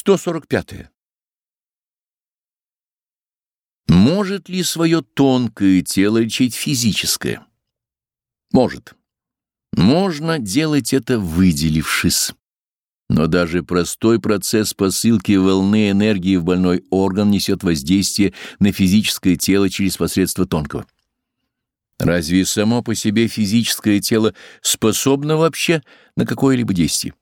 145. -е. Может ли свое тонкое тело лечить физическое? Может. Можно делать это, выделившись. Но даже простой процесс посылки волны энергии в больной орган несет воздействие на физическое тело через посредство тонкого. Разве само по себе физическое тело способно вообще на какое-либо действие?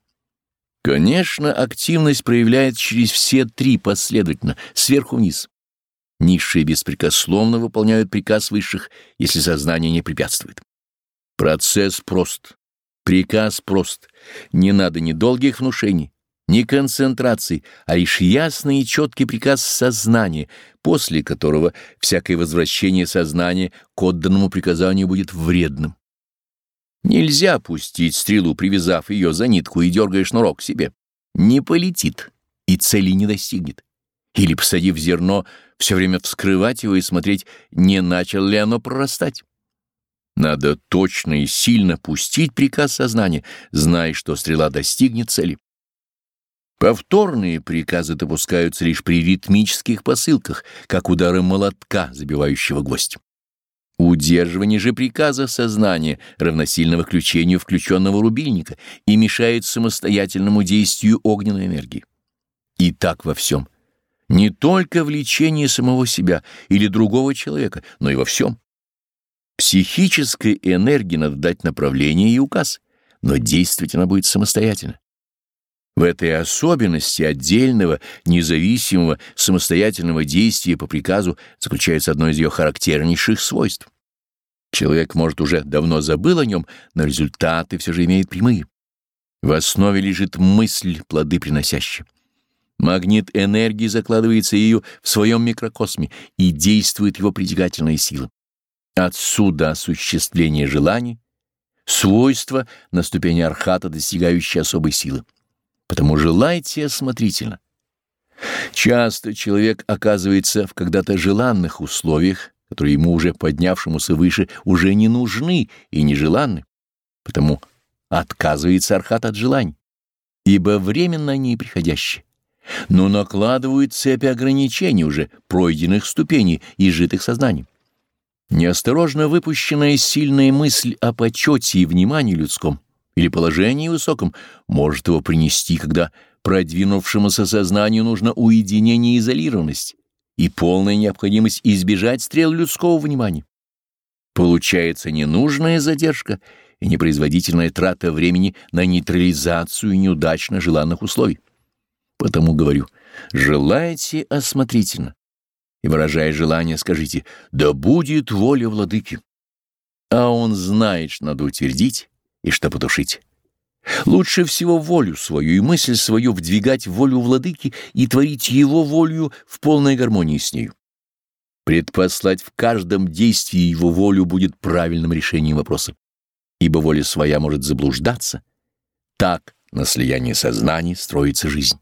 Конечно, активность проявляется через все три последовательно, сверху вниз. Низшие беспрекословно выполняют приказ высших, если сознание не препятствует. Процесс прост, приказ прост. Не надо ни долгих внушений, ни концентраций, а лишь ясный и четкий приказ сознания, после которого всякое возвращение сознания к отданному приказанию будет вредным. Нельзя пустить стрелу, привязав ее за нитку и дергая шнурок к себе. Не полетит и цели не достигнет. Или, посадив зерно, все время вскрывать его и смотреть, не начал ли оно прорастать. Надо точно и сильно пустить приказ сознания, зная, что стрела достигнет цели. Повторные приказы допускаются лишь при ритмических посылках, как удары молотка, забивающего гвоздь. Удерживание же приказа сознания равносильно выключению включенного рубильника и мешает самостоятельному действию огненной энергии. И так во всем. Не только в лечении самого себя или другого человека, но и во всем. Психической энергии надо дать направление и указ, но действовать она будет самостоятельно. В этой особенности отдельного, независимого, самостоятельного действия по приказу заключается одно из ее характернейших свойств. Человек, может, уже давно забыл о нем, но результаты все же имеет прямые. В основе лежит мысль, плоды приносящая. Магнит энергии закладывается ею в своем микрокосме и действует его притягательная сила. Отсюда осуществление желаний, свойства на ступени архата, достигающие особой силы. Потому желайте осмотрительно. Часто человек оказывается в когда-то желанных условиях, которые ему уже поднявшемуся выше уже не нужны и нежеланны, потому отказывается архат от желаний, ибо временно они приходящие, но накладывают цепи ограничений уже пройденных ступеней и житых сознаний. Неосторожно выпущенная сильная мысль о почете и внимании людском или положении высоком может его принести, когда продвинувшемуся сознанию нужно уединение и изолированность, и полная необходимость избежать стрел людского внимания. Получается ненужная задержка и непроизводительная трата времени на нейтрализацию неудачно желанных условий. Потому говорю, желайте осмотрительно, и, выражая желание, скажите «Да будет воля владыки». А он знает, что надо утвердить, и что потушить. Лучше всего волю свою и мысль свою вдвигать в волю владыки и творить его волю в полной гармонии с нею. Предпослать в каждом действии его волю будет правильным решением вопроса, ибо воля своя может заблуждаться. Так на слиянии сознаний строится жизнь.